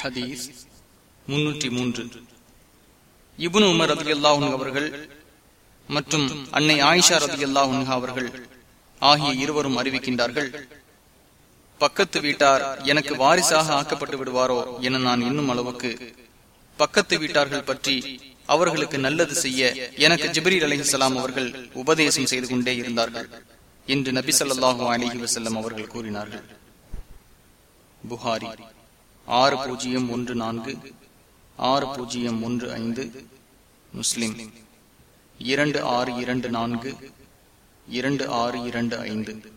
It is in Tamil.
ஹதீஸ். முன்னூற்றி மூன்று. இபுன் உமர் ரதி அல்லாஹுன் அவர்கள் மற்றும் அன்னை ஆயிஷா ரதி அல்லாஹுன் அவர்கள் ஆகிய இருவரும் அறிவிக்கின்றார்கள் பக்கத்து வீட்டார் எனக்கு வாரிசாக ஆக்கப்பட்டு விடுவாரோ என நான் இன்னும் அளவுக்கு பக்கத்து வீட்டார்கள் பற்றி அவர்களுக்கு நல்லது செய்ய எனக்கு ஜிப்ரீல் அலிஹலாம் அவர்கள் உபதேசம் செய்து கொண்டே இருந்தார்கள் என்று நபி சொல்லாஹு அலிஹி வசல்லம் அவர்கள் கூறினார்கள். புகாரி. ஆறு பூஜ்ஜியம் ஒன்று நான்கு ஆறு பூஜ்ஜியம் ஒன்று ஐந்து முஸ்லிம். இரண்டு ஆறு இரண்டு நான்கு இரண்டு ஆறு இரண்டு ஐந்து.